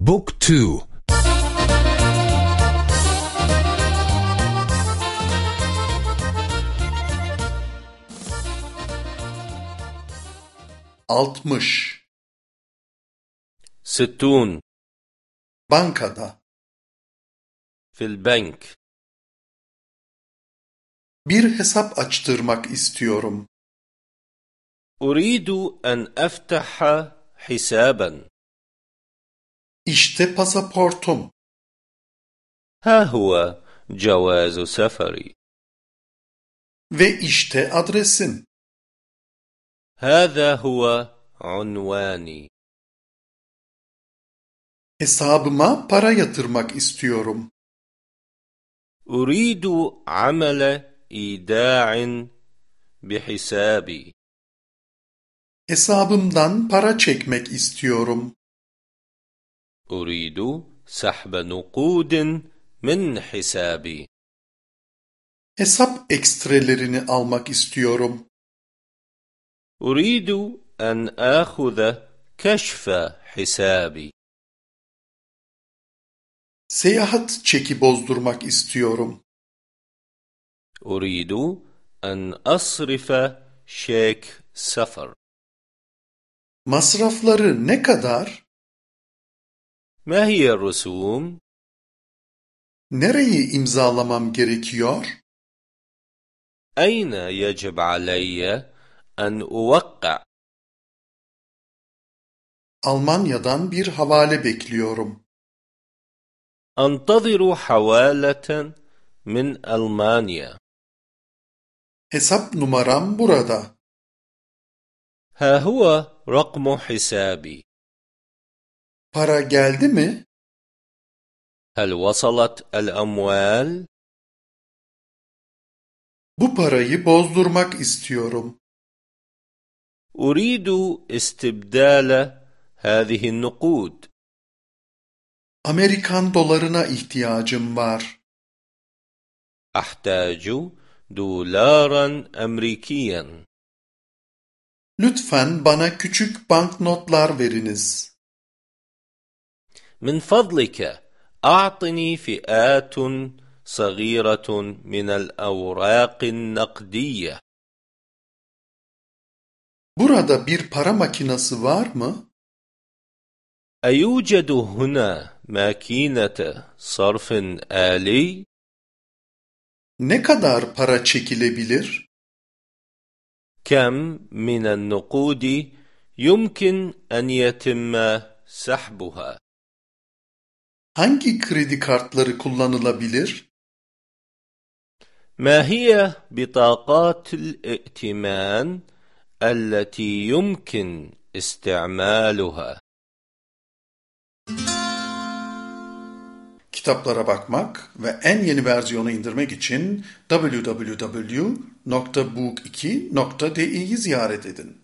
بوك تو. ألتمش ستون بانكادا في البنك bir hesap açtırmak istiyorum. أريد أن أفتح حسابا İşte pasaportum. Ha huve cevazu seferi. Ve işte adresim. Hâzâ huve unvani. Hesabıma para yatırmak istiyorum. Uridu amele ida'in bihisabi. Hesabımdan para çekmek istiyorum. أريد سحب نقود من حسابي Hesap ekstrelerini almak istiyorum. أريد أن آخذ كشف حسابي Seyahat çeki bozdurmak istiyorum. أريد أن أصرف شيك سفر Masrafları ne kadar? ما هي الرسوم؟ نريه imzalamam gerekiyor؟ أين يجب علي أن أوقع؟ Almanya'dan bir havale bekliyorum. أنتظر حوالة من ألمانيا. حساب numaram burada. ها هو رقم حسابي. Para geldi mi? هل وصلت الأموال؟ Bu parayı bozdurmak istiyorum. أريد استبدال هذه النقود Amerikan dolarına ihtiyacım var. أحتاج دولارا أمريكيا Lütfen bana küçük banknotlar veriniz. من فضلك أعطني فئات صغيرة من الأوراق النقدية Burada bir para makinesi var mı? أيوجد هنا ماكينة صرف آلي؟ Ne kadar para çekilebilir? كم من النقود يمكن أن يتم سحبها؟ Hangi kredi kartları kullanılabilir? ما هي بطاقات الائتمان التي يمكن استعمالها؟ Kitaplara bakmak ve en yeni versiyonu indirmek için www.book2.de'yi ziyaret edin.